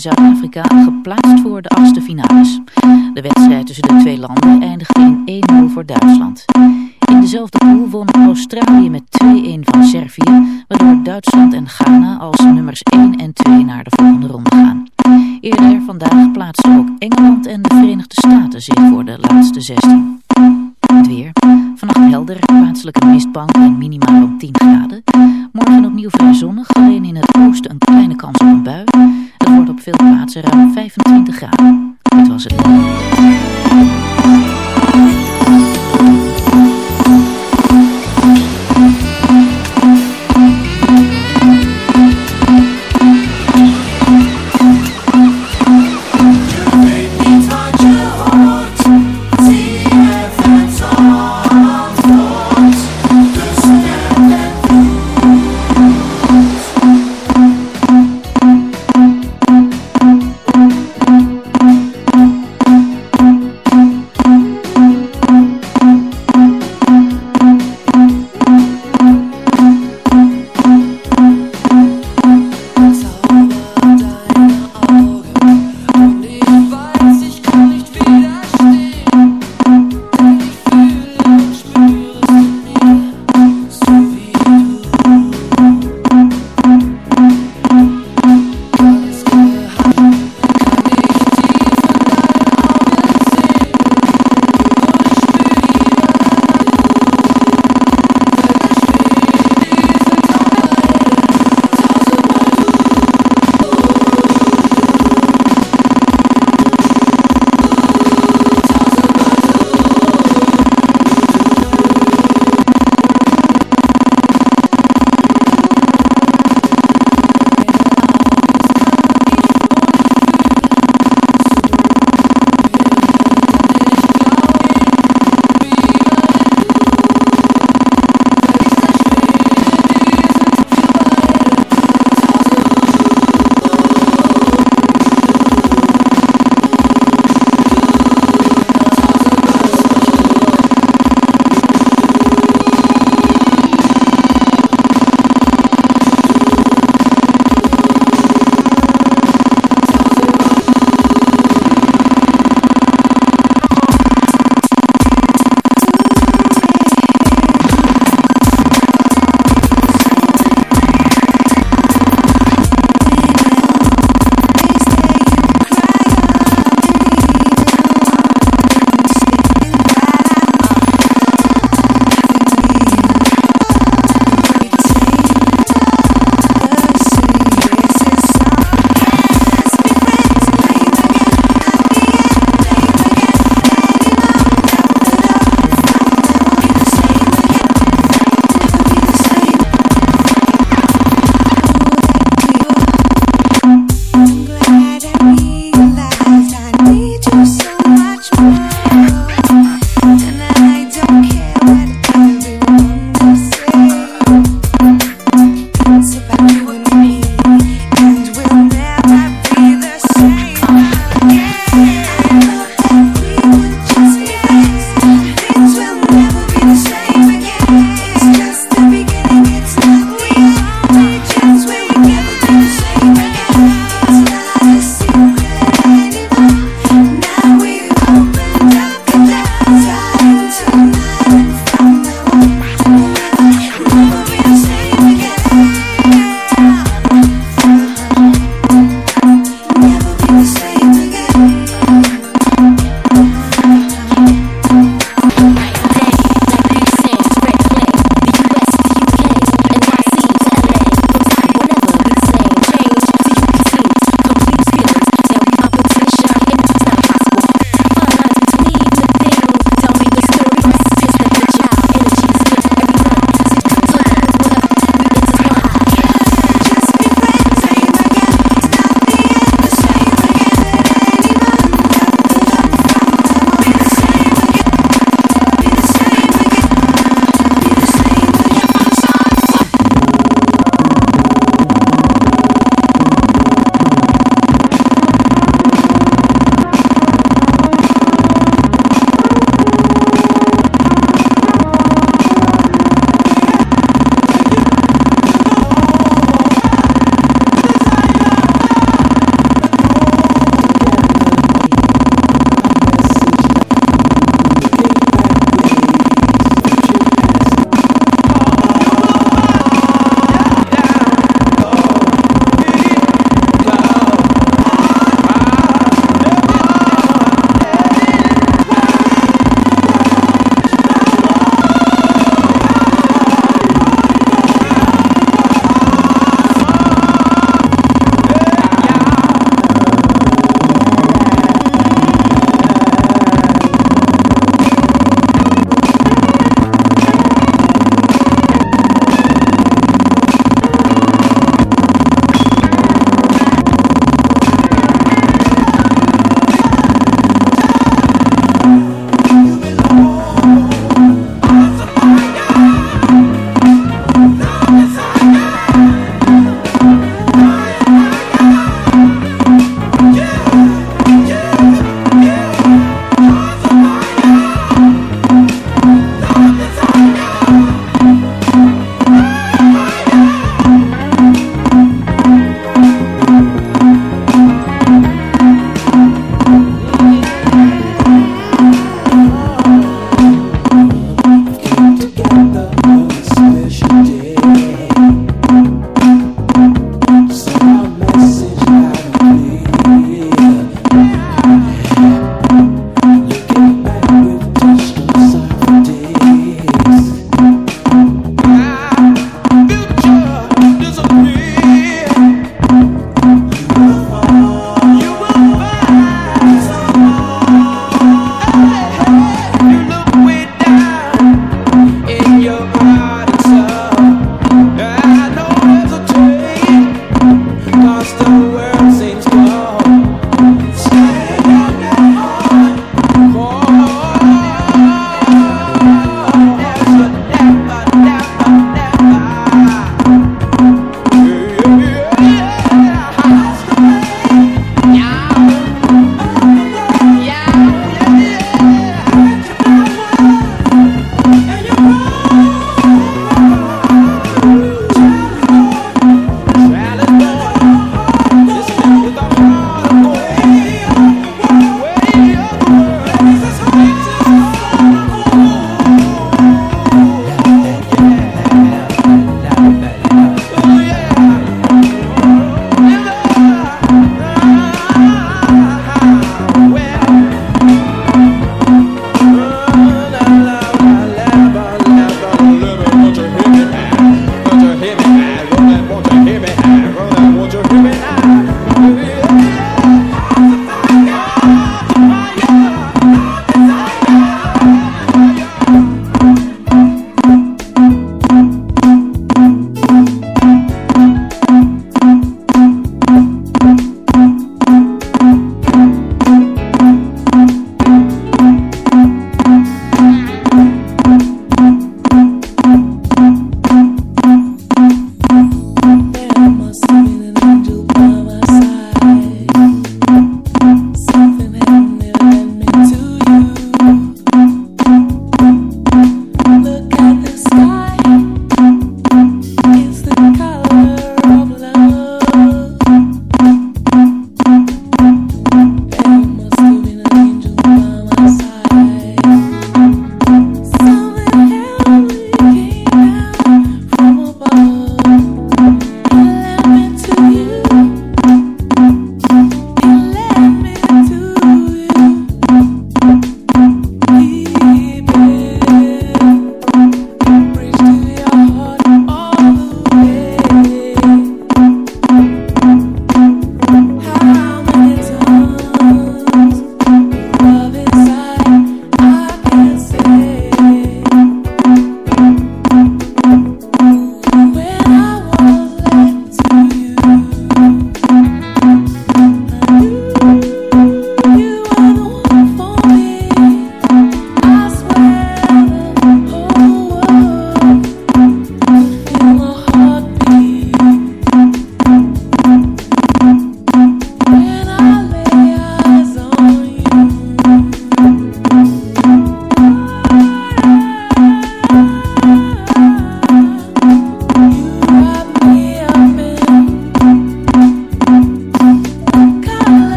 Zuid-Afrika geplaatst voor de achtste finales. De wedstrijd tussen de twee landen eindigde in 1-0 voor Duitsland. In dezelfde pool won Australië met 2-1 van Servië, waardoor Duitsland en Ghana als nummers 1 en 2 naar de volgende ronde gaan. Eerder vandaag plaatsten ook Engeland en de Verenigde Staten zich voor de laatste 16. Het weer. Vannacht helder, plaatselijke mistbank en minimaal van 10 graden. Morgen opnieuw vrij zonnig, alleen in het oosten een kleine kans op een bui. Het wordt op veel plaatsen ruim 25 graden. Dit was het.